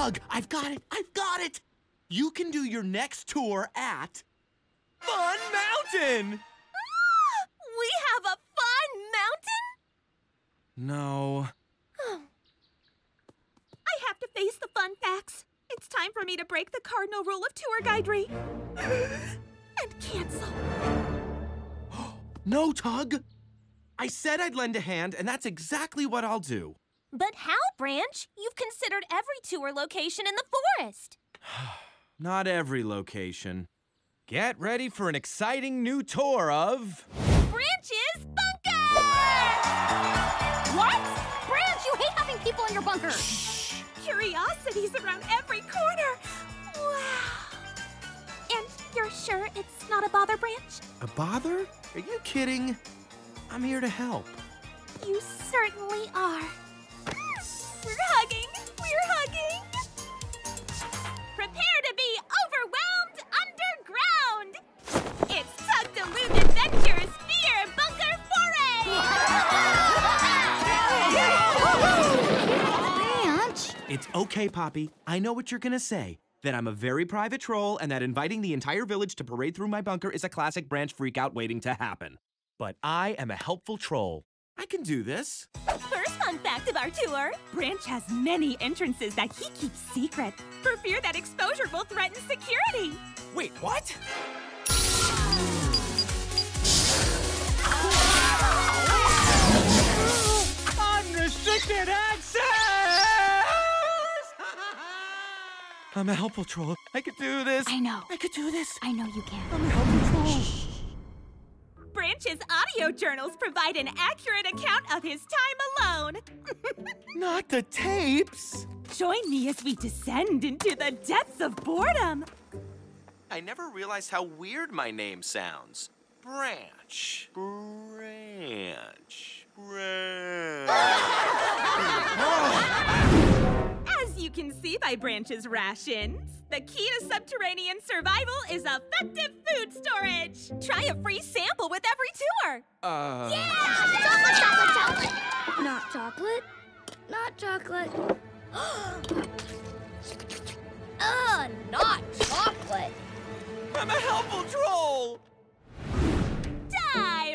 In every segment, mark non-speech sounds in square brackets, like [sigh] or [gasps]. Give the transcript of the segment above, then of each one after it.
Tug, I've got it. I've got it. You can do your next tour at Fun Mountain. [gasps] We have a fun mountain? No. Oh. I have to face the fun facts. It's time for me to break the cardinal rule of tour guidery [gasps] and cancel. [gasps] No, Tug. I said I'd lend a hand, and that's exactly what I'll do. But how, Branch? You've considered every tour location in the forest. [sighs] Not every location. Get ready for an exciting new tour of. Branch's bunker! What? Branch, you hate having people in your bunker. Curiosities around every corner. Wow. And you're sure it's not a bother, Branch? A bother? Are you kidding? I'm here to help. You certainly are. We're hugging. We're hugging. Prepare to be overwhelmed underground. It's Tug Duluth Adventures Fear Bunker Foray! [laughs] Branch? It's okay, Poppy. I know what you're gonna say. That I'm a very private troll and that inviting the entire village to parade through my bunker is a classic branch freakout waiting to happen. But I am a helpful troll. I can do this. First fun fact of our tour Branch has many entrances that he keeps secret for fear that exposure will threaten security. Wait, what? Unrestricted access! [laughs] I'm a helpful troll. I could do this. I know. I could do this. I know you can. I'm a helpful troll. Branch's audio journals provide an accurate account of his time alone. [laughs] Not the tapes. Join me as we descend into the depths of boredom. I never realized how weird my name sounds. Branch. Branch. Branch. [laughs] you by Branch's rations, the key to subterranean survival is effective food storage. Try a free sample with every tour. uh. Chocolate, chocolate, chocolate. Not chocolate. Not chocolate. [gasps] Ugh, not chocolate. I'm a helpful troll.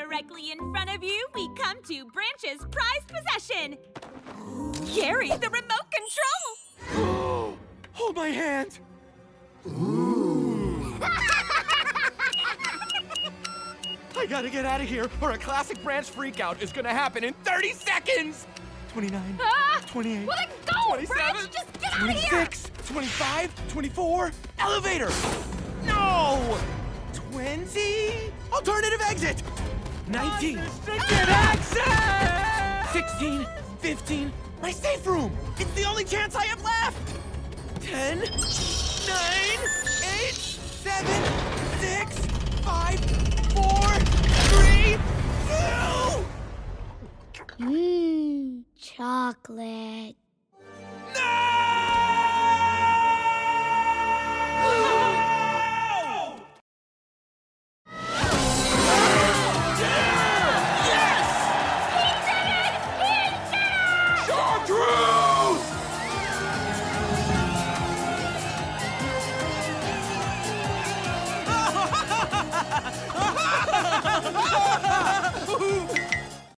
Directly in front of you, we come to Branch's prized possession. [gasps] Gary, the remote control. Hold my hand. [laughs] I gotta get out of here, or a classic branch freakout is gonna happen in 30 seconds! 29, Ah, 28, Let it go, 27, Branch. Just get out of here. 26, 25, 24, elevator! No! 20, alternative exit! 19, restricted access! 16, 15, my safe room! It's the only chance I have left! 10, 9, 8, 7, 6, 5, 4, 3, 2! Mmm, chocolate.